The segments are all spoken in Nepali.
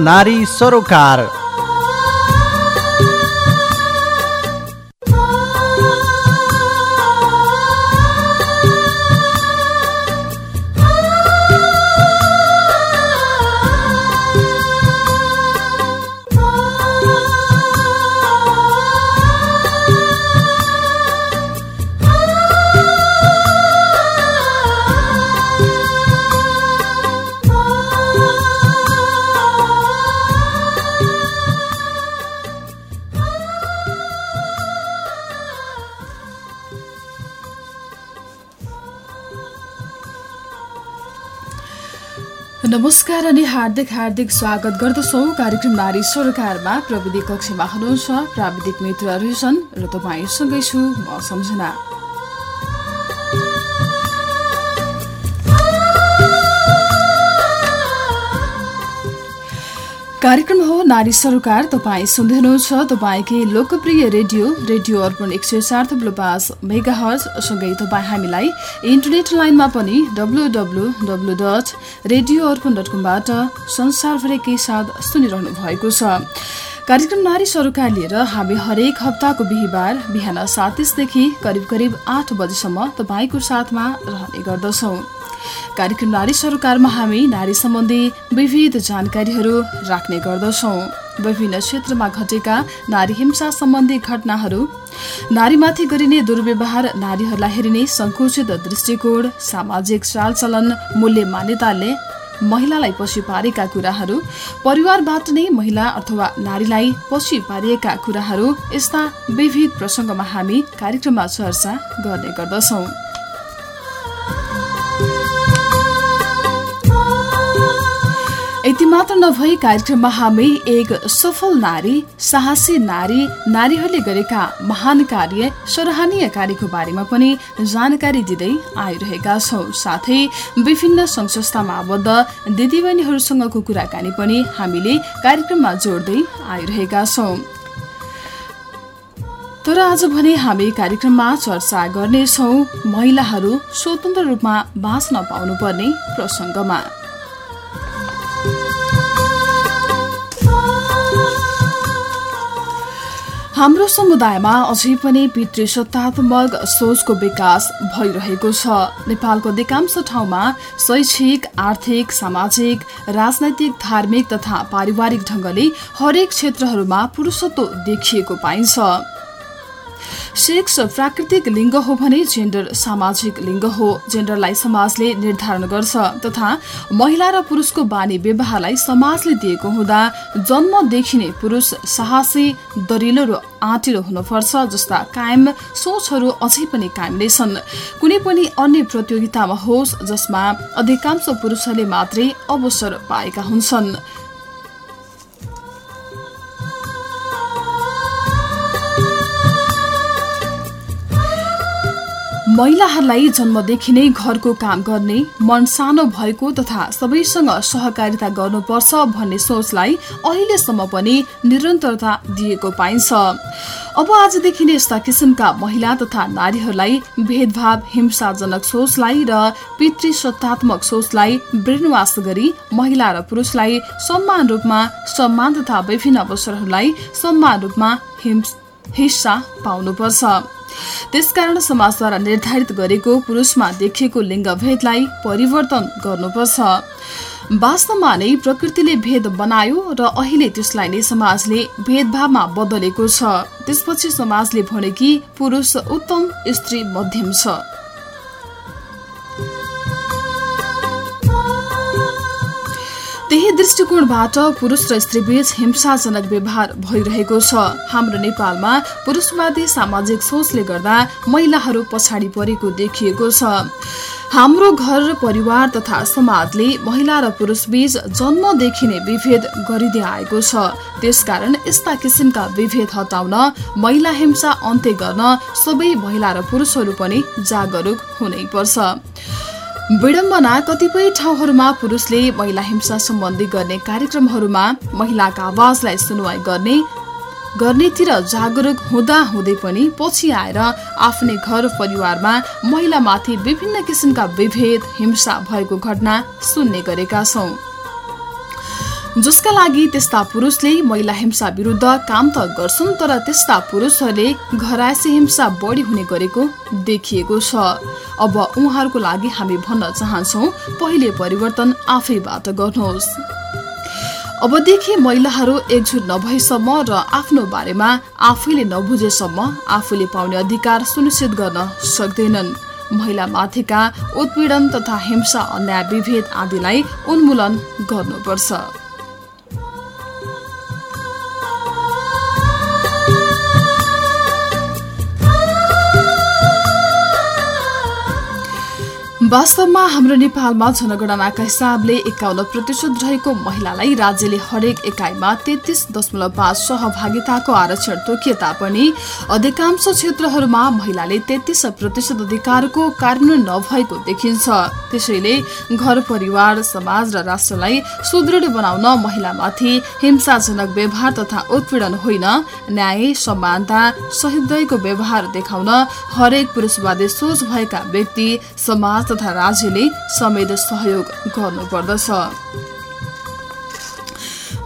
नारी सरोकार। नमस्कार अनि हार्दिक हार्दिक स्वागत गर्दछौ कार्यक्रम नारी सरकारमा। प्रविधि कक्षमा हुनुहुन्छ प्राविधिक मित्र रहेछन् र तपाईँसँगै छु म सम्झना। कार्यक्रम हो नारी सरकार तपाईँ सुन्दै हुनुहुन्छ तपाईँकै लोकप्रिय रेडियो रेडियो अर्पण एक सय चार थप्लो पाँच मेगा सँगै तपाईँ हामीलाई इन्टरनेट लाइनमा पनि W W W dot radio Arpan dot कमबाट संसारभरिकै साथ सुनिरहनु भएको छ। कार्यक्रम नारी सरकार लिएर हामी हरेक हप्ताको बिहिबार बिहान सात तिसदेखि करिब करिब आठ बजीसम्म तपाईँको साथमा रहने गर्दछौँ। कार्यक्रम नारी सरकारमा हामी नारी सम्बन्धी विविध जानकारीहरू राख्ने गर्दछौँ। विभिन्न क्षेत्रमा घटेका नारी हिंसा सम्बन्धी घटनाहरू नारीमाथि गरिने दुर्व्यवहार नारीहरूलाई हेरिने सङ्कुचित दृष्टिकोण सामाजिक चालचलन मूल्य मान्यताले महिलालाई पछि पारेका कुराहरू परिवारबाट नै महिला अथवा नारीलाई पछि पारिएका कुराहरू यस्ता विविध प्रसङ्गमा हामी कार्यक्रममा चर्चा गर्ने गर्दछौँ। मात्र नभई कार्यक्रममा हामी एक सफल नारी साहसी नारी नारीहरूले गरेका महान कार्य सराहनीय कार्यको बारेमा पनि जानकारी दिँदै आइरहेका छौँ। साथै विभिन्न सङ्घ संस्थामा आबद्ध दिदीबहिनीहरूसँगको कुराकानी पनि हामीले कार्यक्रममा जोड्दै आइरहेका छौँ। तर आज भने हामी कार्यक्रममा चर्चा गर्नेछौ। महिलाहरू स्वतन्त्र रूपमा बाँच्न पाउनुपर्ने प्रसङ्गमा। हाम्रो समुदायमा अझै पनि पितृसत्तात्मक सोचको विकास भइरहेको छ। नेपालको अधिकांश ठाउँमा शैक्षिक आर्थिक सामाजिक राजनैतिक धार्मिक तथा पारिवारिक ढङ्गले हरेक क्षेत्रहरूमा पुरुषत्व देखिएको पाइन्छ। सेक्स प्राकृतिक लिङ्ग हो भने जेन्डर सामाजिक लिङ्ग हो। जेन्डरलाई समाजले निर्धारण गर्छ तथा महिला र पुरुषको बानी व्यवहारलाई समाजले दिएको हुँदा जन्मदेखि नै पुरुष साहसी दरिलो र आँटिलो हुनुपर्छ जस्ता कायम सोचहरू अझै पनि कायम नै छन् कुनै पनि अन्य प्रतियोगितामा होस् जसमा अधिकांश पुरुषहरूले मात्रै अवसर पाएका हुन्छन्। महिलाहरूलाई जन्मदेखि नै घरको काम गर्ने मन सानो भएको तथा सबैसँग सहकारिता गर्नुपर्छ भन्ने सोचलाई अहिलेसम्म पनि निरन्तरता दिएको पाइन्छ। अब आजदेखि नै यस्ता किसिमका महिला तथा नारीहरूलाई भेदभाव हिंसाजनक सोचलाई र पितृसत्तात्मक सोचलाई ब्रेनवास गरी महिला र पुरुषलाई समान रूपमा सम्मान तथा विभिन्न अवसरहरूलाई समान रूपमा हिस्सा पाउनुपर्छ। त्यसकारण समाजद्वारा निर्धारित गरेको पुरुषमा देखिएको लिङ्गभेदलाई परिवर्तन गर्नुपर्छ। वास्तवमा नै प्रकृतिले भेद बनायो र अहिले त्यसलाई नै समाजले भेदभावमा बदलेको छ। त्यसपछि समाजले भने कि पुरुष उत्तम स्त्री मध्यम छ। त्यही दृष्टिकोणबाट पुरुष र स्त्रीबीच हिंसाजनक व्यवहार भइरहेको छ। हाम्रो नेपालमा पुरुषवादी सामाजिक सोचले गर्दा महिलाहरू पछाडि परेको देखिएको छ। हाम्रो घर परिवार तथा समाजले महिला र पुरुषबीच जन्मदेखि नै विभेद गरिँदै आएको छ। त्यसकारण यस्ता किसिमका विभेद हटाउन महिला हिंसा अन्त्य गर्न सबै महिला र पुरुषहरू पनि जागरूक हुनैपर्छ। विडम्बना कतिपय ठाउँहरूमा पुरुषले महिला हिंसा सम्बन्धी गर्ने कार्यक्रमहरूमा महिलाका आवाजलाई सुनवाई गर्ने गर्नेतिर जागरूक हुँदा हुँदै पनि पछि आएर आफ्नै घर परिवारमा महिलामाथि विभिन्न किसिमका विभेद हिंसा भएको घटना सुन्ने गरेका छौँ। जसका लागि त्यस्ता पुरुषले महिला हिंसा विरुद्ध काम त गर्छन् तर त्यस्ता पुरुषहरूले घरायसी हिंसा बढी हुने गरेको देखिएको छ। अब उहाँहरूको लागि हामी भन्न चाहन्छौ पहिले परिवर्तन आफैबाट गर्नुहोस्। अबदेखि महिलाहरू एकजुट नभएसम्म र आफ्नो बारेमा आफैले नबुझेसम्म आफूले पाउने अधिकार सुनिश्चित गर्न सक्दैनन्। महिला माथिका उत्पीडन तथा हिंसा अन्याय विभेद आदिलाई उन्मूलन गर्नुपर्छ। वास्तवमा हाम्रो नेपालमा जनगणनाका हिसाबले एकाउन्न प्रतिशत रहेको महिलालाई राज्यले हरेक एकाइमा तेत्तिस दशमलव पाँच सहभागिताको आरक्षण तोकिए तापनि अधिकांश क्षेत्रहरूमा महिलाले तेत्तिस प्रतिशत अधिकारको कार्यान्वयन नभएको देखिन्छ। त्यसैले घर परिवार समाज र राष्ट्रलाई सुदृढ बनाउन महिलामाथि हिंसाजनक व्यवहार तथा उत्पीडन होइन। न्याय समानता सहिदयको व्यवहार देखाउन हरेक पुरुषवादी सोच भएका व्यक्ति समाज तथा राज्यले समेत सहयोग गर्नुपर्दछ।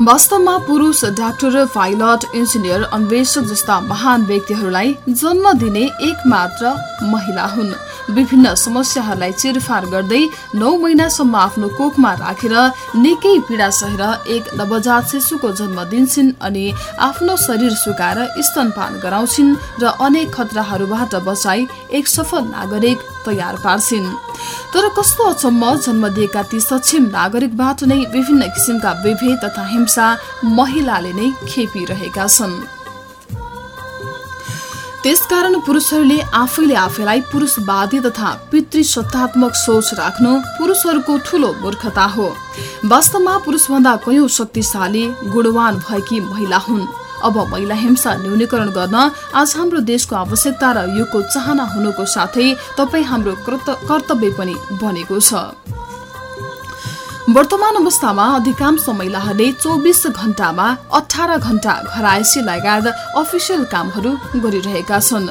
वास्तवमा पुरुष डाक्टर पाइलट इन्जिनियर अन्वेषक जस्ता महान व्यक्तिहरूलाई जन्म दिने एक मात्र महिला हुन्। विभिन्न समस्याहरूलाई चिरफार गर्दै नौ महिनासम्म आफ्नो कोखमा राखेर निकै पीडा सहेर एक नवजात शिशुको जन्म दिन्छन् अनि आफ्नो शरीर सुकाएर स्तनपान गराउँछिन् र अनेक खतराहरूबाट बचाई एक सफल नागरिक तयार पार्छिन्। तर कस्तो अचम्म जन्म दिएका ती सक्षम नागरिकबाट नै विभिन्न किसिमका विभेद तथा हिंसा महिलाले नै खेपिरहेका छन्। त्यसकारण पुरुषहरूले आफैले आफैलाई पुरुषवादी तथा पितृसत्तात्मक सोच राख्नु पुरुषहरूको ठूलो मूर्खता हो। वास्तवमा पुरुषभन्दा कयौं शक्तिशाली गुणवान भएकी महिला हुन्। अब महिला हिंसा न्यूनीकरण गर्न आज हाम्रो देशको आवश्यकता र युगको चाहना हुनुको साथै तपाईँ हाम्रो कर्तव्य पनि बनेको छ। वर्तमान अवस्थामा अधिकांश महिलाहरूले चौबिस घण्टामा अठार घण्टा घरायसी लगायत अफिसियल कामहरू गरिरहेका छन्।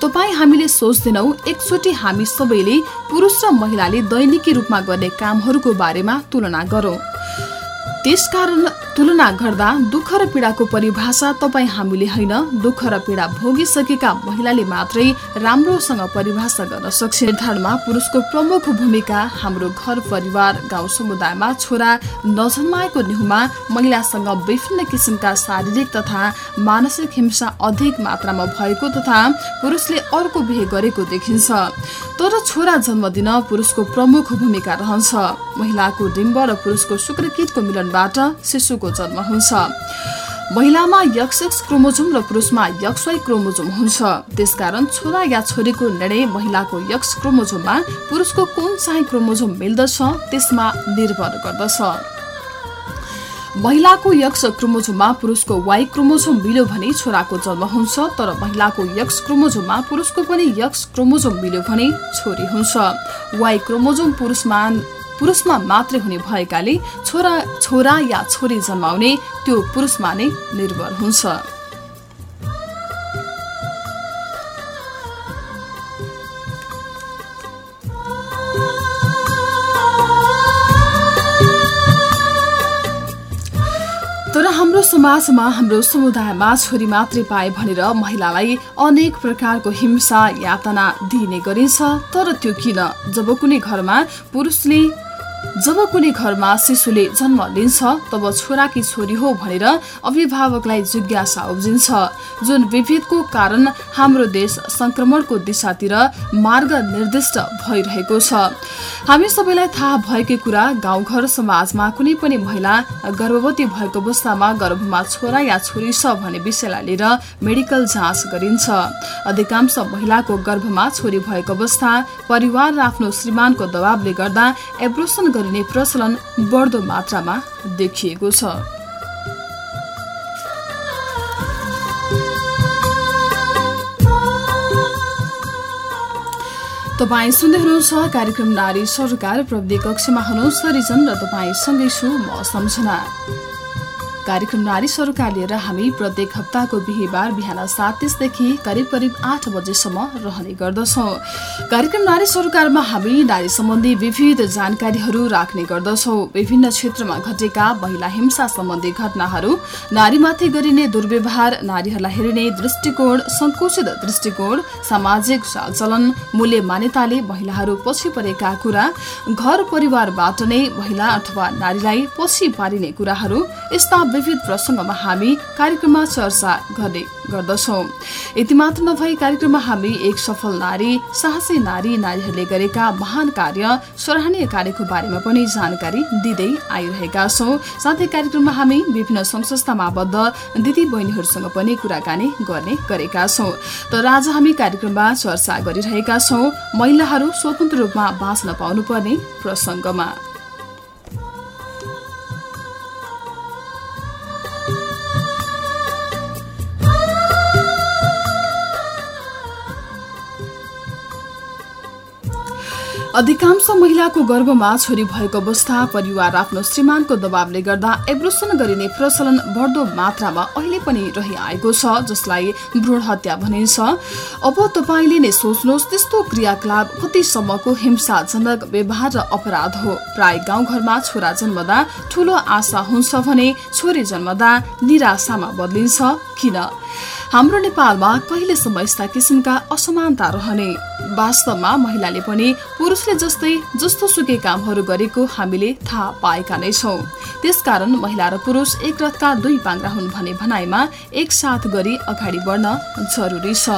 तपाईँ हामीले सोच्दैनौ एकचोटि हामी सबैले पुरुष र महिलाले दैनिकी रूपमा गर्ने कामहरूको बारेमा तुलना गरौं। त्यसकारण तुलना गर्दा दुःख र पीडाको परिभाषा तपाईँ हामीले होइन दुःख र पीडा भोगिसकेका महिलाले मात्रै राम्रोसँग परिभाषा गर्न सक्छ। निर्धारणमा पुरुषको प्रमुख भूमिका हाम्रो घर परिवार गाउँ समुदायमा छोरा नजन्माएको न्युमा महिलासँग विभिन्न किसिमका शारीरिक तथा मानसिक हिंसा अधिक मात्रामा भएको तथा पुरुषले अर्को बिहे गरेको देखिन्छ। तर छोरा जन्म दिन पुरुषको प्रमुख भूमिका रहन्छ। महिलाको डिम्ब र पुरुषको शुक्रकितको मिलनबाट शिशुको शिशुको जन्म हुन्छ। महिलामा यक्सेक्स क्रोमोजोम र पुरुषमा यक्सवाई क्रोमोजोम हुन्छ। त्यसकारण छोरा या छोरीको निर्णय महिलाको यक्स क्रोमोजोममा पुरुषको कुन चाहिँ क्रोमोजोम मिल्दछ त्यसमा निर्भर गर्दछ। महिलाको यक्स क्रोमोजोममा पुरुषको वाइ क्रोमोजोम मिल्यो भने छोराको जन्म हुन्छ तर महिलाको यक्स क्रोमोजोममा पुरुषको पनि यक्स क्रोमोजोम मिल्यो भने छोरी हुन्छ। वाइ क्रोमोजोम पुरुषमा पुरुषमा मात्रै हुने भएकाले छोरा छोरा या छोरी जन्माउने त्यो पुरुषमा नै निर्भर हुन्छ। तर हाम्रो समाजमा हाम्रो समुदायमा छोरी मात्रै पाए भनेर महिलालाई अनेक प्रकारको हिंसा यातना दिइने गरिन्छ तर त्यो किन? जब कुनै घरमा पुरुषले जब कुनै घरमा शिशुले जन्म लिन्छ तब छोराकी छोरी हो भनेर अभिभावकलाई जिज्ञासा उब्जिन्छ। जुन विभेदको कारण हाम्रो देश संक्रमणको दिशातिर मार्ग निर्दिष्ट भइरहेको छ। हामी सबैलाई थाहा भएकै कुरा गाउँघर समाजमा कुनै पनि महिला गर्भवती भएको अवस्थामा गर्भमा छोरा या छोरी छ भन्ने विषयलाई लिएर मेडिकल जाँच गरिन्छ। अधिकांश महिलाको गर्भमा छोरी भएको अवस्था परिवार र आफ्नो श्रीमानको दबावले गर्दा एब्रोसन गरिने प्रचलन बढ्दो मात्रामा देखिएको छ। तपाईँ सुन्दै हुनुहुन्छ कार्यक्रम नारी सरकार प्रविधि कक्षमा हुनुहुन्छ रिजन र तपाईँसँगै छु म सम्झना। कार्यक्रम नारी सरोकार लिएर हामी प्रत्येक हप्ताको बिहिबार बिहान सात तिसदेखि करिब करिब आठ बजेसम्म रहने गर्दछौँ। कार्यक्रम नारी सरोकारमा हामी नारी सम्बन्धी विविध जानकारीहरू राख्ने गर्दछौँ। विभिन्न क्षेत्रमा घटेका महिला हिंसा सम्बन्धी घटनाहरू नारीमाथि गरिने दुर्व्यवहार नारीहरूलाई हेरिने दृष्टिकोण संकुचित दृष्टिकोण सामाजिक चालचलन मूल्य मान्यताले महिलाहरू पछि परेका कुरा घर परिवारबाट नै महिला अथवा नारीलाई पछि पारिने कुराहरू यस्ता विविध प्रसङ्गमा हामी कार्यक्रममा चर्चा गर्ने गर्दछौ। यति मात्र नभई कार्यक्रममा हामी एक सफल नारी साहसी नारी नारीहरूले गरेका महान कार्य सराहनीय कार्यको बारेमा पनि जानकारी दिँदै आइरहेका छौँ। साथै कार्यक्रममा हामी विभिन्न संस्थामा आबद्ध दिदी बहिनीहरूसँग पनि कुराकानी गर्ने गरेका छौँ। तर आज हामी कार्यक्रममा चर्चा गरिरहेका छौँ महिलाहरू स्वतन्त्र रूपमा बाँच्न पाउनुपर्ने प्रसङ्गमा। अधिकांश महिलाको गर्भमा छोरी भएको अवस्था परिवार आफ्नो श्रीमानको दबावले गर्दा एब्रोसन गरिने प्रचलन बढ्दो मात्रामा अहिले पनि रहिआएको छ जसलाई भ्रूण हत्या भनिन्छ। अब तपाईँले नै सोच्नुहोस् त्यस्तो क्रियाकलाप कतिसम्मको हिंसाजनक व्यवहार र अपराध हो। प्राय गाउँघरमा छोरा जन्मदा ठूलो आशा हुन्छ भने छोरी जन्मदा निराशामा बदलिन्छ। किन हाम्रो नेपालमा कहिलेसम्म यस्ता किसिमका असमानता रहने? वास्तवमा महिलाले पनि पुरुषले जस्तै जस्तो सुकै कामहरू गरेको हामीले थाहा पाएका नै छौँ। त्यसकारण महिला र पुरुष एक रथका दुई पाङ्रा हुन् भन्ने भनाइमा एकसाथ गरी अगाडि बढ्न जरुरी छ।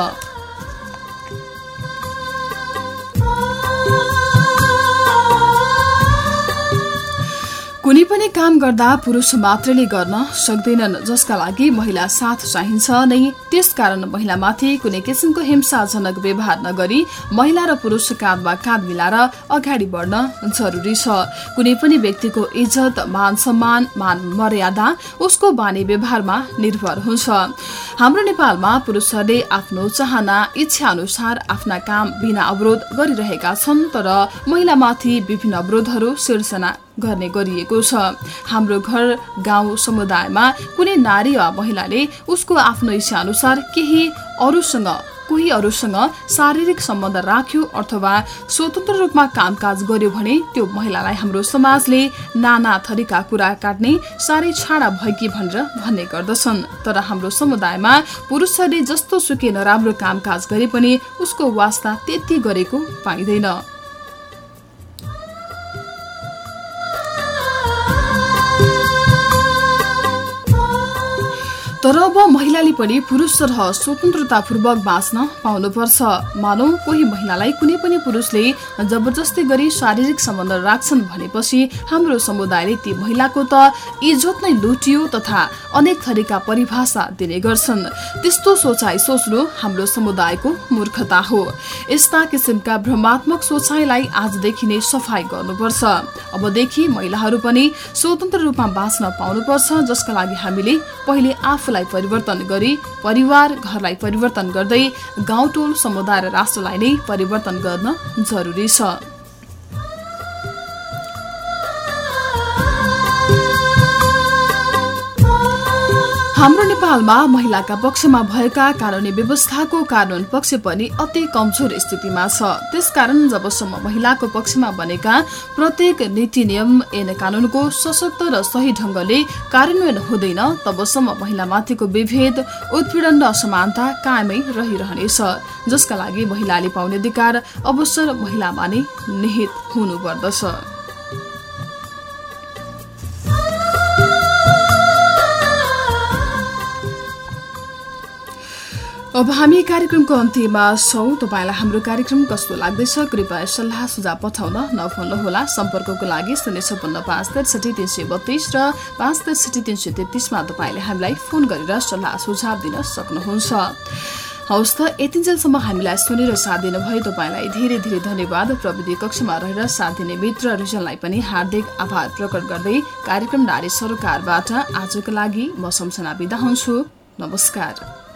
कुनै पनि काम गर्दा पुरुष मात्रले गर्न सक्दैनन् जसका लागि महिला साथ चाहिन्छ नै। त्यसकारण महिलामाथि कुनै किसिमको हिंसाजनक व्यवहार नगरी महिला र पुरुष काँधमा काँध मिलाएर अगाडि बढ्न जरुरी छ। कुनै पनि व्यक्तिको इज्जत मान सम्मान मान मर्यादा उसको बानी व्यवहारमा निर्भर हुन्छ। हाम्रो नेपालमा पुरुषहरूले आफ्नो चाहना इच्छा अनुसार आफ्ना काम बिना अवरोध गरिरहेका छन् तर महिलामाथि विभिन्न अवरोधहरू सिर्जना गर्ने गरिएको छ। हाम्रो घर गाउँ समुदायमा कुनै नारी वा महिलाले उसको आफ्नो इच्छा अनुसार केही अरूसँग कोही अरूसँग शारीरिक सम्बन्ध राख्यो अथवा स्वतन्त्र रूपमा कामकाज गर्यो भने त्यो महिलालाई हाम्रो समाजले नाना थरीका कुरा काट्ने साह्रै छाडा भएकी भनेर भन्ने गर्दछन्। तर हाम्रो समुदायमा पुरुषहरूले जस्तो सुके नराम्रो कामकाज गरे पनि उसको वास्ता त्यति गरेको पाइँदैन। तर अब महिलाले पनि पुरुष सरह स्वतन्त्रतापूर्वक बाँच्न पाउनुपर्छ। मानौ कोही महिलालाई कुनै पनि पुरुषले जबरजस्ती गरी शारीरिक सम्बन्ध राख्छन् भनेपछि हाम्रो समुदायले ती महिलाको त इज्जत नै लुटियो तथा अनेक थरीका परिभाषा दिने गर्छन्। त्यस्तो सोचाइ सोच्नु हाम्रो समुदायको मूर्खता हो। यस्ता किसिमका भ्रमात्मक सोचाइलाई आजदेखि नै सफाई गर्नुपर्छ। अबदेखि महिलाहरू पनि स्वतन्त्र रूपमा बाँच्न पाउनुपर्छ जसका लागि हामीले पहिले आफूलाई परिवर्तन गरी परिवार घरलाई परिवर्तन गर्दै गाउँटोल समुदाय र राष्ट्रलाई नै परिवर्तन गर्न जरुरी छ। हाम्रो नेपालमा महिलाका पक्षमा भएका कानूनी व्यवस्थाको कानून पक्ष पनि अति कमजोर स्थितिमा छ। त्यसकारण जबसम्म महिलाको पक्षमा बनेका प्रत्येक नीति नियम ऐन कानूनको सशक्त र सही ढंगले कार्यान्वयन हुँदैन तबसम्म महिलामाथिको विभेद उत्पीडन र असमानता कायमै रहिरहनेछ। जसका लागि महिलाले पाउने अधिकार अवसर महिलामा नै निहित हुनुपर्दछ। अब हामी कार्यक्रमको अन्त्यमा छौँ। तपाईँलाई हाम्रो कार्यक्रम कस्तो लाग्दैछ? कृपया सल्लाह सुझाव पठाउन नभुल्नुहोला सम्पर्कको लागि शून्य छपन्न पाँच त्रिसठी तिन सय बत्तीस र पाँच त्रिसठी तिन सय तेत्तिसमा तपाईँले हामीलाई फोन गरेर सल्लाह सुझाव दिन सक्नुहुन्छ। हौस् त यतिन्जेलसम्म हामीलाई सुनेर साथ दिनुभयो। तपाईँलाई धेरै धेरै धन्यवाद। प्रविधि कक्षमा रहेर साथ दिने मित्र रिजनलाई पनि हार्दिक आभार प्रकट गर्दै कार्यक्रम नारी सरकारबाट आजको लागि म सम्झना बिदा हुन्छु। नमस्कार।